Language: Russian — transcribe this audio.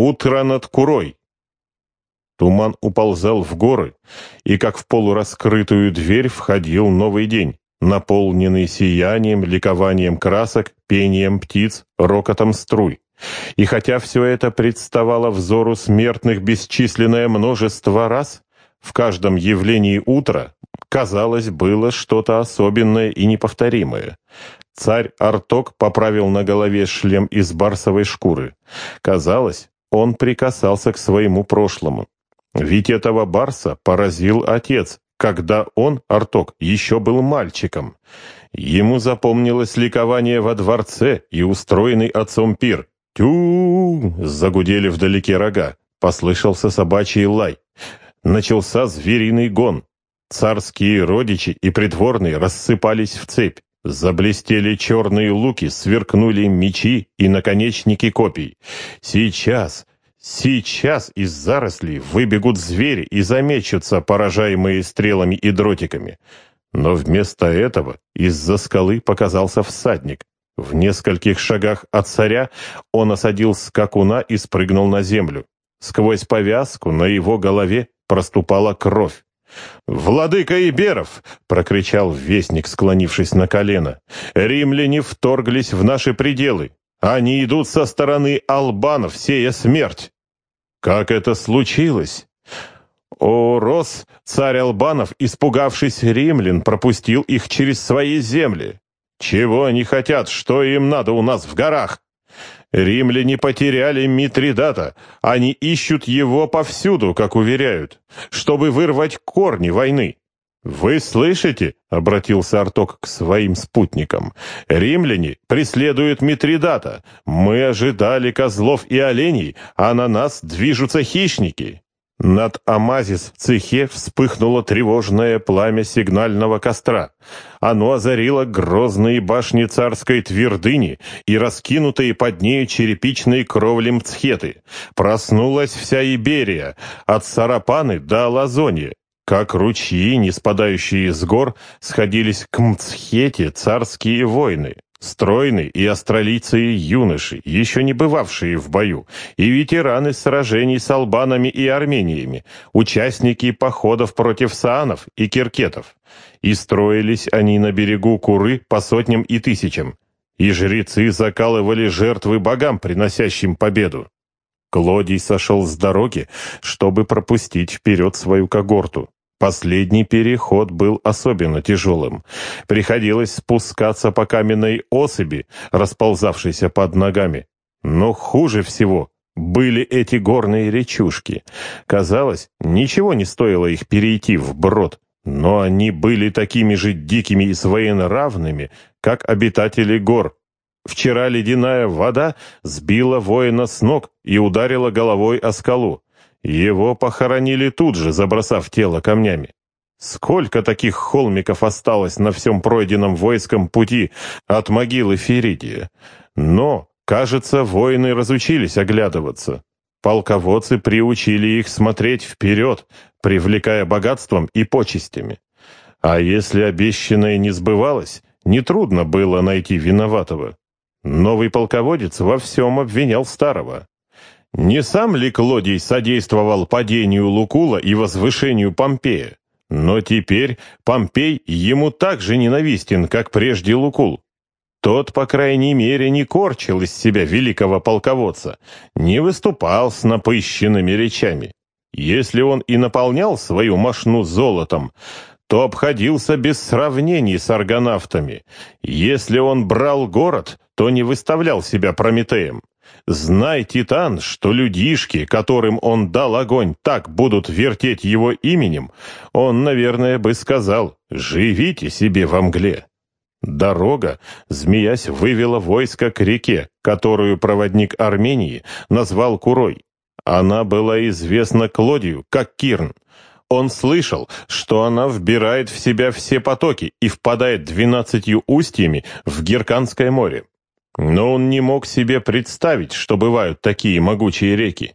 Утро над Курой. Туман уползал в горы, и как в полураскрытую дверь входил новый день, наполненный сиянием, ликованием красок, пением птиц, рокотом струй. И хотя все это представало взору смертных бесчисленное множество раз, в каждом явлении утра, казалось, было что-то особенное и неповторимое. Царь Арток поправил на голове шлем из барсовой шкуры. Казалось, он прикасался к своему прошлому. Ведь этого барса поразил отец, когда он, Арток, еще был мальчиком. Ему запомнилось ликование во дворце и устроенный отцом пир. «Тю!» — загудели вдалеке рога. Послышался собачий лай. Начался звериный гон. Царские родичи и придворные рассыпались в цепь. Заблестели черные луки, сверкнули мечи и наконечники копий. Сейчас, сейчас из зарослей выбегут звери и замечутся, поражаемые стрелами и дротиками. Но вместо этого из-за скалы показался всадник. В нескольких шагах от царя он осадил скакуна и спрыгнул на землю. Сквозь повязку на его голове проступала кровь. «Владыка Иберов!» — прокричал вестник, склонившись на колено. «Римляне вторглись в наши пределы. Они идут со стороны албанов, сея смерть». «Как это случилось?» «О, Рос, царь албанов, испугавшись римлян, пропустил их через свои земли. Чего они хотят, что им надо у нас в горах?» Римляне потеряли Митридата. Они ищут его повсюду, как уверяют, чтобы вырвать корни войны. «Вы слышите?» — обратился Арток к своим спутникам. «Римляне преследуют Митридата. Мы ожидали козлов и оленей, а на нас движутся хищники». Над Амазис в цехе вспыхнуло тревожное пламя сигнального костра. Оно озарило грозные башни царской твердыни и раскинутые под нею черепичные кровли Мцхеты. Проснулась вся Иберия, от Сарапаны до Лазонья. Как ручьи, не спадающие с гор, сходились к Мцхете царские войны. Стройные и астролийцы юноши, еще не бывавшие в бою, и ветераны сражений с албанами и армениями, участники походов против саанов и киркетов. И строились они на берегу Куры по сотням и тысячам, и жрецы закалывали жертвы богам, приносящим победу. Клодий сошел с дороги, чтобы пропустить вперед свою когорту. Последний переход был особенно тяжелым. Приходилось спускаться по каменной осыби, расползавшейся под ногами. Но хуже всего были эти горные речушки. Казалось, ничего не стоило их перейти вброд, но они были такими же дикими и своенравными, как обитатели гор. Вчера ледяная вода сбила воина с ног и ударила головой о скалу. Его похоронили тут же, забросав тело камнями. Сколько таких холмиков осталось на всем пройденном войском пути от могилы Феридия? Но, кажется, воины разучились оглядываться. Полководцы приучили их смотреть вперед, привлекая богатством и почестями. А если обещанное не сбывалось, нетрудно было найти виноватого. Новый полководец во всем обвинял старого. Не сам ли Клодий содействовал падению Лукула и возвышению Помпея? Но теперь Помпей ему так же ненавистен, как прежде Лукул. Тот, по крайней мере, не корчил из себя великого полководца, не выступал с напыщенными речами. Если он и наполнял свою мошну золотом, то обходился без сравнений с аргонавтами. Если он брал город, то не выставлял себя Прометеем. Знай, Титан, что людишки, которым он дал огонь, так будут вертеть его именем, он, наверное, бы сказал «Живите себе во мгле». Дорога, змеясь, вывела войско к реке, которую проводник Армении назвал Курой. Она была известна Клодию, как Кирн. Он слышал, что она вбирает в себя все потоки и впадает двенадцатью устьями в Герканское море. Но он не мог себе представить, что бывают такие могучие реки.